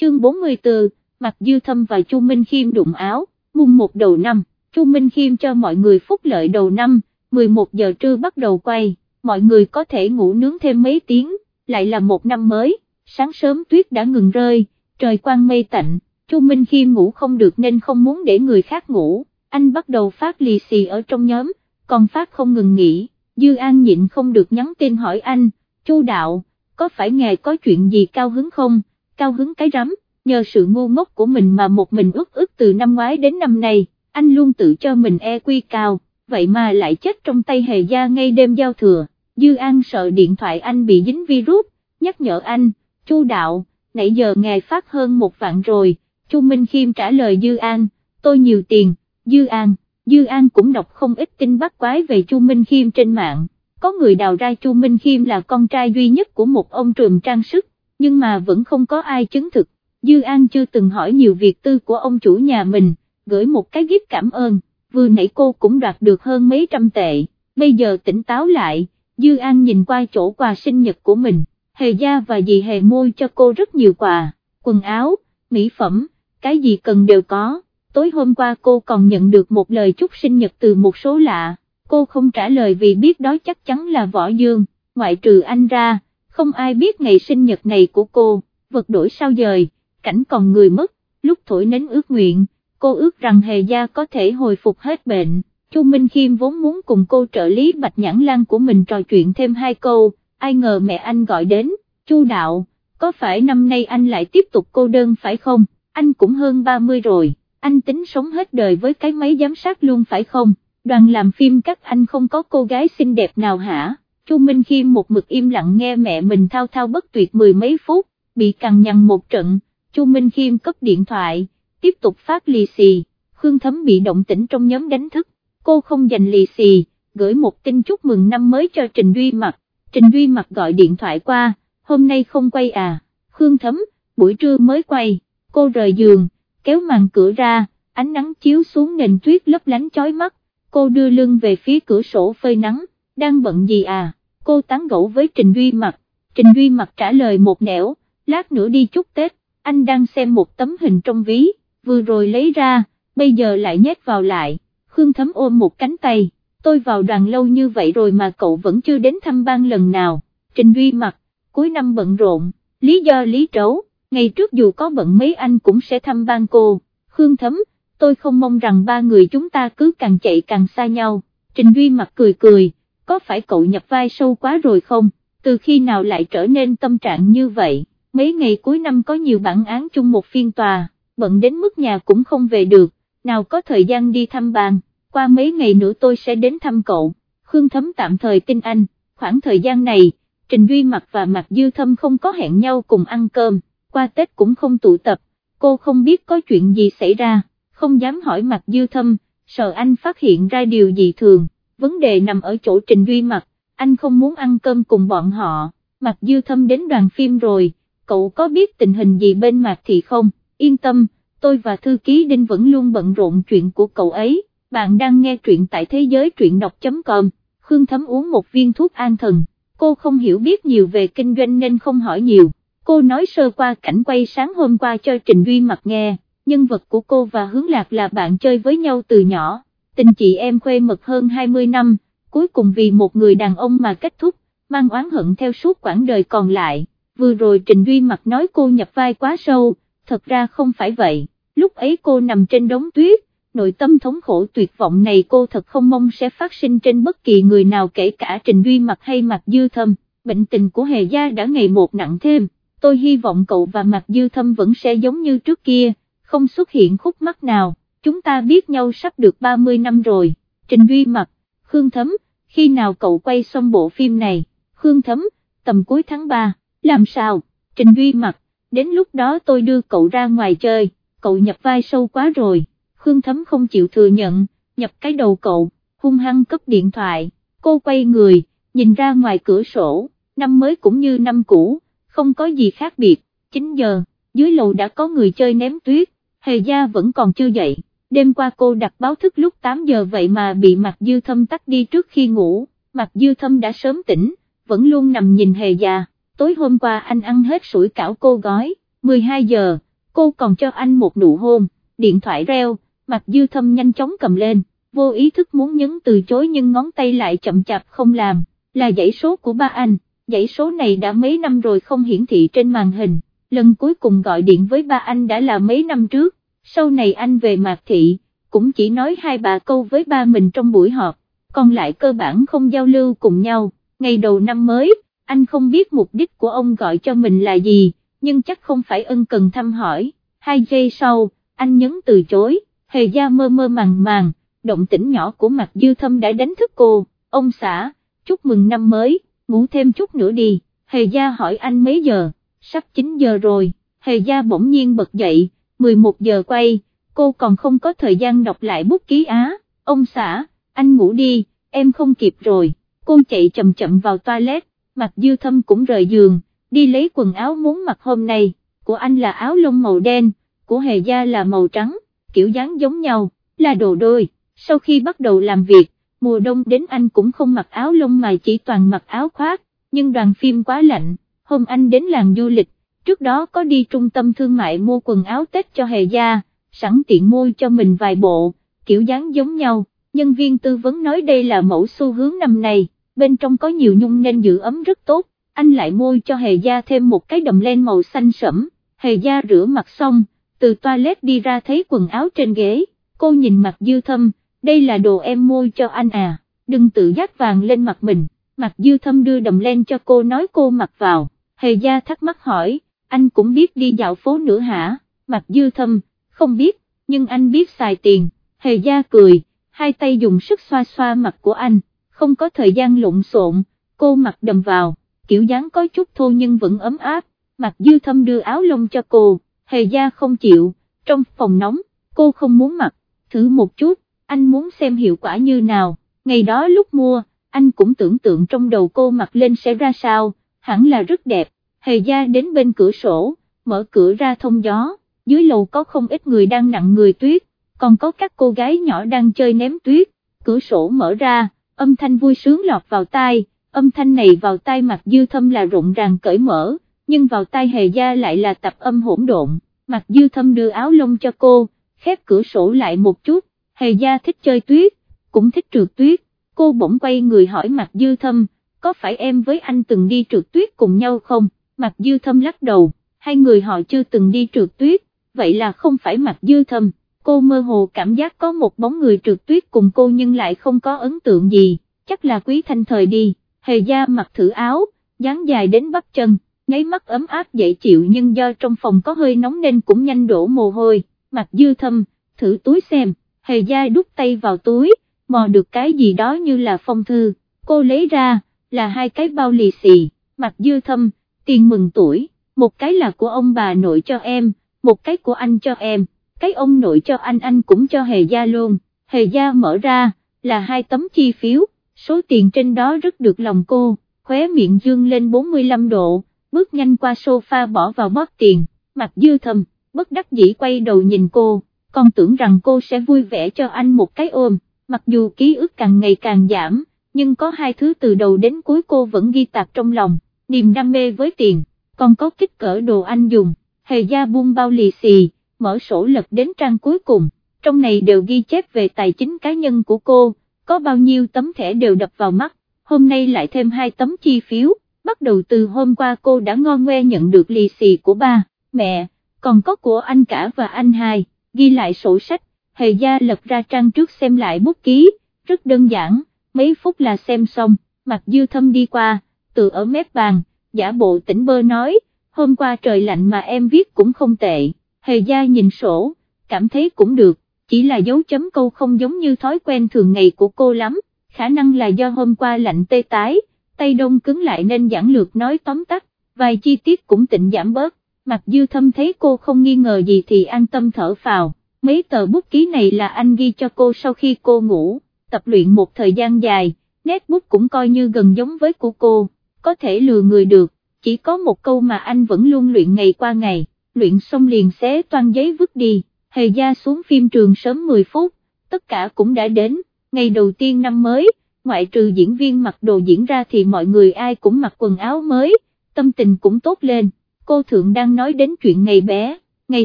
chương 44, Mặt Dư Thâm và Chu Minh Khiêm đụng áo, mùng một đầu năm, Chu Minh Khiêm cho mọi người phúc lợi đầu năm, 11 giờ trưa bắt đầu quay, mọi người có thể ngủ nướng thêm mấy tiếng, lại là một năm mới, sáng sớm tuyết đã ngừng rơi, trời quang mây tạnh, Chu Minh Khiêm ngủ không được nên không muốn để người khác ngủ, anh bắt đầu phát lì xì ở trong nhóm, còn phát không ngừng nghỉ, Dư An nhịn không được nhắn tin hỏi anh, Chu Đạo, có phải ngài có chuyện gì cao hứng không, cao hứng cái rắm, nhờ sự ngu ngốc của mình mà một mình ước ước từ năm ngoái đến năm nay, anh luôn tự cho mình e quy cao, vậy mà lại chết trong tay hề gia ngay đêm giao thừa, Dư An sợ điện thoại anh bị dính virus, nhắc nhở anh, Chu Đạo, nãy giờ ngài phát hơn một vạn rồi, Chu Minh Khiêm trả lời Dư An, tôi nhiều tiền, Dư An, Dư An cũng đọc không ít tin bắt quái về Chu Minh Khiêm trên mạng, có người đào ra Chu Minh Khiêm là con trai duy nhất của một ông trùm trang sức, nhưng mà vẫn không có ai chứng thực, Dư An chưa từng hỏi nhiều việc tư của ông chủ nhà mình, gửi một cái gift cảm ơn, vừa nãy cô cũng đoạt được hơn mấy trăm tệ, bây giờ tỉnh táo lại, Dư An nhìn qua chỗ quà sinh nhật của mình, hề gia và dì hề môi cho cô rất nhiều quà, quần áo, mỹ phẩm, cái gì cần đều có, tối hôm qua cô còn nhận được một lời chúc sinh nhật từ một số lạ, cô không trả lời vì biết đó chắc chắn là Võ Dương, ngoại trừ anh ra, không ai biết ngày sinh nhật này của cô, vật đổi sao dời, cảnh còn người mất, lúc thổi nến ước nguyện, cô ước rằng hề gia có thể hồi phục hết bệnh. Chu Minh Khiêm vốn muốn cùng cô trợ lý Bạch Nhãn Lan của mình trò chuyện thêm hai câu, ai ngờ mẹ anh gọi đến, Chu Đạo, có phải năm nay anh lại tiếp tục cô đơn phải không, anh cũng hơn 30 rồi, anh tính sống hết đời với cái máy giám sát luôn phải không, đoàn làm phim các anh không có cô gái xinh đẹp nào hả, Chu Minh Khiêm một mực im lặng nghe mẹ mình thao thao bất tuyệt mười mấy phút, bị cằn nhằn một trận, Chu Minh Khiêm cấp điện thoại, tiếp tục phát lì xì, Khương Thấm bị động tĩnh trong nhóm đánh thức cô không dành lì xì, gửi một tin chúc mừng năm mới cho Trình Duy Mặc, Trình Duy Mặc gọi điện thoại qua, hôm nay không quay à, Khương Thấm, buổi trưa mới quay, cô rời giường, kéo màn cửa ra, ánh nắng chiếu xuống nền tuyết lấp lánh chói mắt, cô đưa lưng về phía cửa sổ phơi nắng, đang bận gì à, cô tán gẫu với Trình Duy Mặc, Trình Duy Mặc trả lời một nẻo, lát nữa đi chúc Tết, anh đang xem một tấm hình trong ví, vừa rồi lấy ra, bây giờ lại nhét vào lại. Khương Thấm ôm một cánh tay, tôi vào đoàn lâu như vậy rồi mà cậu vẫn chưa đến thăm ban lần nào, Trình Duy mặt, cuối năm bận rộn, lý do lý trấu, ngày trước dù có bận mấy anh cũng sẽ thăm ban cô, Khương Thấm, tôi không mong rằng ba người chúng ta cứ càng chạy càng xa nhau, Trình Duy mặt cười cười, có phải cậu nhập vai sâu quá rồi không, từ khi nào lại trở nên tâm trạng như vậy, mấy ngày cuối năm có nhiều bản án chung một phiên tòa, bận đến mức nhà cũng không về được, nào có thời gian đi thăm bàn qua mấy ngày nữa tôi sẽ đến thăm cậu, Khương Thấm tạm thời tin anh, khoảng thời gian này, Trình Duy Mặc và Mạc Dư Thâm không có hẹn nhau cùng ăn cơm, qua Tết cũng không tụ tập, cô không biết có chuyện gì xảy ra, không dám hỏi Mạc Dư Thâm, sợ anh phát hiện ra điều gì thường, vấn đề nằm ở chỗ Trình Duy Mặc, anh không muốn ăn cơm cùng bọn họ, Mạc Dư Thâm đến đoàn phim rồi, cậu có biết tình hình gì bên Mạc thì không, yên tâm, tôi và thư ký Đinh vẫn luôn bận rộn chuyện của cậu ấy. Bạn đang nghe truyện tại thế giới truyện đọc.com, Khương Thấm uống một viên thuốc an thần, cô không hiểu biết nhiều về kinh doanh nên không hỏi nhiều, cô nói sơ qua cảnh quay sáng hôm qua cho Trình Duy mặt nghe, nhân vật của cô và Hướng Lạc là bạn chơi với nhau từ nhỏ, tình chị em khuê mật hơn 20 năm, cuối cùng vì một người đàn ông mà kết thúc, mang oán hận theo suốt quãng đời còn lại, vừa rồi Trình Duy mặt nói cô nhập vai quá sâu, thật ra không phải vậy, lúc ấy cô nằm trên đống tuyết, nội tâm thống khổ tuyệt vọng này cô thật không mong sẽ phát sinh trên bất kỳ người nào kể cả Trình Duy Mặc hay mặc Dư Thâm, bệnh tình của Hề Gia đã ngày một nặng thêm, tôi hy vọng cậu và Mạc Dư Thâm vẫn sẽ giống như trước kia, không xuất hiện khúc mắc nào, chúng ta biết nhau sắp được 30 năm rồi, Trình Duy Mặc, Khương Thấm, khi nào cậu quay xong bộ phim này, Khương Thấm, tầm cuối tháng 3, làm sao, Trình Duy Mặc, đến lúc đó tôi đưa cậu ra ngoài chơi, cậu nhập vai sâu quá rồi. Khương Thấm không chịu thừa nhận, nhập cái đầu cậu, hung hăng cấp điện thoại, cô quay người, nhìn ra ngoài cửa sổ, năm mới cũng như năm cũ, không có gì khác biệt, 9 giờ, dưới lầu đã có người chơi ném tuyết, hề gia vẫn còn chưa dậy, đêm qua cô đặt báo thức lúc 8 giờ vậy mà bị Mạc dư thâm tắt đi trước khi ngủ, Mạc dư thâm đã sớm tỉnh, vẫn luôn nằm nhìn hề già. tối hôm qua anh ăn hết sủi cảo cô gói, 12 giờ, cô còn cho anh một nụ hôn, điện thoại reo, Mạc dư thâm nhanh chóng cầm lên, vô ý thức muốn nhấn từ chối nhưng ngón tay lại chậm chạp không làm, là dãy số của ba anh, dãy số này đã mấy năm rồi không hiển thị trên màn hình, lần cuối cùng gọi điện với ba anh đã là mấy năm trước, sau này anh về Mạc Thị, cũng chỉ nói hai bà câu với ba mình trong buổi họp, còn lại cơ bản không giao lưu cùng nhau, ngày đầu năm mới, anh không biết mục đích của ông gọi cho mình là gì, nhưng chắc không phải ân cần thăm hỏi, hai giây sau, anh nhấn từ chối, hề gia mơ mơ màng màng, động tĩnh nhỏ của mặt dư thâm đã đánh thức cô, ông xã, chúc mừng năm mới, ngủ thêm chút nữa đi, hề gia hỏi anh mấy giờ, sắp 9 giờ rồi, hề gia bỗng nhiên bật dậy, 11 giờ quay, cô còn không có thời gian đọc lại bút ký á, ông xã, anh ngủ đi, em không kịp rồi, cô chạy chậm chậm vào toilet, mặt dư thâm cũng rời giường, đi lấy quần áo muốn mặc hôm nay, của anh là áo lông màu đen, của hề gia là màu trắng, kiểu dáng giống nhau, là đồ đôi, sau khi bắt đầu làm việc, mùa đông đến anh cũng không mặc áo lông mà chỉ toàn mặc áo khoác, nhưng đoàn phim quá lạnh, hôm anh đến làng du lịch, trước đó có đi trung tâm thương mại mua quần áo Tết cho hề gia, sẵn tiện mua cho mình vài bộ, kiểu dáng giống nhau, nhân viên tư vấn nói đây là mẫu xu hướng năm nay, bên trong có nhiều nhung nên giữ ấm rất tốt, anh lại mua cho hề gia thêm một cái đầm len màu xanh sẫm, hề gia rửa mặt xong, từ toilet đi ra thấy quần áo trên ghế, cô nhìn mặt dư thâm, đây là đồ em mua cho anh à, đừng tự giác vàng lên mặt mình, mặt dư thâm đưa đầm len cho cô nói cô mặc vào, hề gia thắc mắc hỏi, anh cũng biết đi dạo phố nữa hả, mặt dư thâm, không biết, nhưng anh biết xài tiền, hề gia cười, hai tay dùng sức xoa xoa mặt của anh, không có thời gian lộn xộn, cô mặc đầm vào, kiểu dáng có chút thô nhưng vẫn ấm áp, mặt dư thâm đưa áo lông cho cô, hề gia không chịu, trong phòng nóng, cô không muốn mặc, thử một chút, anh muốn xem hiệu quả như nào, ngày đó lúc mua, anh cũng tưởng tượng trong đầu cô mặc lên sẽ ra sao, hẳn là rất đẹp, hề gia đến bên cửa sổ, mở cửa ra thông gió, dưới lầu có không ít người đang nặng người tuyết, còn có các cô gái nhỏ đang chơi ném tuyết, cửa sổ mở ra, âm thanh vui sướng lọt vào tai, âm thanh này vào tai mặt dư thâm là rộn ràng cởi mở, nhưng vào tai hề gia lại là tập âm hỗn độn, mặt dư thâm đưa áo lông cho cô, khép cửa sổ lại một chút, hề gia thích chơi tuyết, cũng thích trượt tuyết, cô bỗng quay người hỏi mặt dư thâm, có phải em với anh từng đi trượt tuyết cùng nhau không, mặt dư thâm lắc đầu, hai người họ chưa từng đi trượt tuyết, vậy là không phải mặt dư thâm, cô mơ hồ cảm giác có một bóng người trượt tuyết cùng cô nhưng lại không có ấn tượng gì, chắc là quý thanh thời đi, hề gia mặc thử áo, dáng dài đến bắp chân, nháy mắt ấm áp dễ chịu nhưng do trong phòng có hơi nóng nên cũng nhanh đổ mồ hôi, mặt dư thâm, thử túi xem, hề gia đút tay vào túi, mò được cái gì đó như là phong thư, cô lấy ra, là hai cái bao lì xì, mặt dư thâm, tiền mừng tuổi, một cái là của ông bà nội cho em, một cái của anh cho em, cái ông nội cho anh anh cũng cho hề gia luôn, hề gia mở ra, là hai tấm chi phiếu, số tiền trên đó rất được lòng cô, khóe miệng dương lên 45 độ, bước nhanh qua sofa bỏ vào bóp tiền, mặt dư thầm, bất đắc dĩ quay đầu nhìn cô, còn tưởng rằng cô sẽ vui vẻ cho anh một cái ôm, mặc dù ký ức càng ngày càng giảm, nhưng có hai thứ từ đầu đến cuối cô vẫn ghi tạc trong lòng, niềm đam mê với tiền, còn có kích cỡ đồ anh dùng, hề gia buông bao lì xì, mở sổ lật đến trang cuối cùng, trong này đều ghi chép về tài chính cá nhân của cô, có bao nhiêu tấm thẻ đều đập vào mắt, hôm nay lại thêm hai tấm chi phiếu, bắt đầu từ hôm qua cô đã ngon ngoe nhận được lì xì của ba, mẹ, còn có của anh cả và anh hai, ghi lại sổ sách, hề gia lật ra trang trước xem lại bút ký, rất đơn giản, mấy phút là xem xong, mặt dư thâm đi qua, từ ở mép bàn, giả bộ tỉnh bơ nói, hôm qua trời lạnh mà em viết cũng không tệ, hề gia nhìn sổ, cảm thấy cũng được, chỉ là dấu chấm câu không giống như thói quen thường ngày của cô lắm, khả năng là do hôm qua lạnh tê tái, tay đông cứng lại nên giản lược nói tóm tắt, vài chi tiết cũng tịnh giảm bớt, mặt dư thâm thấy cô không nghi ngờ gì thì an tâm thở phào, mấy tờ bút ký này là anh ghi cho cô sau khi cô ngủ, tập luyện một thời gian dài, nét bút cũng coi như gần giống với của cô, có thể lừa người được, chỉ có một câu mà anh vẫn luôn luyện ngày qua ngày, luyện xong liền xé toan giấy vứt đi, hề gia xuống phim trường sớm 10 phút, tất cả cũng đã đến, ngày đầu tiên năm mới, ngoại trừ diễn viên mặc đồ diễn ra thì mọi người ai cũng mặc quần áo mới, tâm tình cũng tốt lên, cô thượng đang nói đến chuyện ngày bé, ngày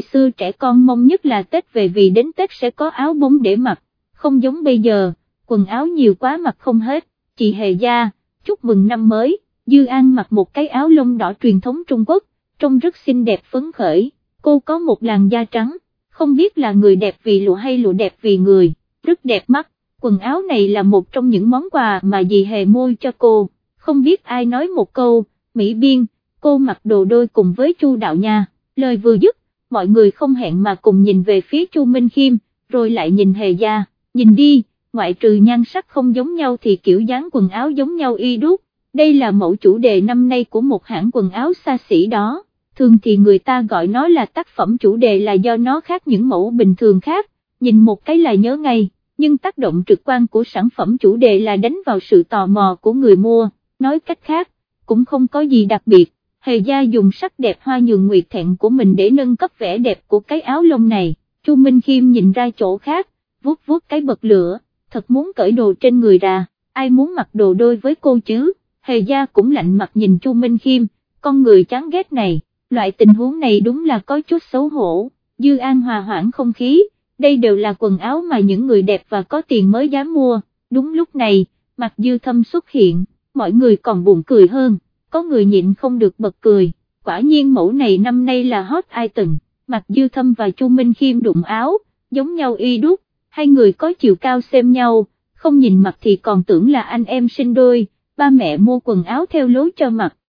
xưa trẻ con mong nhất là Tết về vì đến Tết sẽ có áo bóng để mặc, không giống bây giờ, quần áo nhiều quá mặc không hết, chị Hề Gia, chúc mừng năm mới, Dư An mặc một cái áo lông đỏ truyền thống Trung Quốc, trông rất xinh đẹp phấn khởi, cô có một làn da trắng, không biết là người đẹp vì lụa hay lụa đẹp vì người, rất đẹp mắt, quần áo này là một trong những món quà mà dì Hề mua cho cô, không biết ai nói một câu, Mỹ Biên, cô mặc đồ đôi cùng với Chu Đạo Nha, lời vừa dứt, mọi người không hẹn mà cùng nhìn về phía Chu Minh Khiêm, rồi lại nhìn Hề Gia, nhìn đi, ngoại trừ nhan sắc không giống nhau thì kiểu dáng quần áo giống nhau y đúc, đây là mẫu chủ đề năm nay của một hãng quần áo xa xỉ đó, thường thì người ta gọi nó là tác phẩm chủ đề là do nó khác những mẫu bình thường khác, nhìn một cái là nhớ ngay, nhưng tác động trực quan của sản phẩm chủ đề là đánh vào sự tò mò của người mua, nói cách khác, cũng không có gì đặc biệt, hề gia dùng sắc đẹp hoa nhường nguyệt thẹn của mình để nâng cấp vẻ đẹp của cái áo lông này, Chu Minh Khiêm nhìn ra chỗ khác, vuốt vuốt cái bật lửa, thật muốn cởi đồ trên người ra, ai muốn mặc đồ đôi với cô chứ, hề gia cũng lạnh mặt nhìn Chu Minh Khiêm, con người chán ghét này, loại tình huống này đúng là có chút xấu hổ, Dư An hòa hoãn không khí, đây đều là quần áo mà những người đẹp và có tiền mới dám mua, đúng lúc này, mặt Dư Thâm xuất hiện, mọi người còn buồn cười hơn, có người nhịn không được bật cười, quả nhiên mẫu này năm nay là hot item, mặt Dư Thâm và Chu Minh Khiêm đụng áo, giống nhau y đúc, hai người có chiều cao xem nhau, không nhìn mặt thì còn tưởng là anh em sinh đôi, ba mẹ mua quần áo theo lối cho mặt,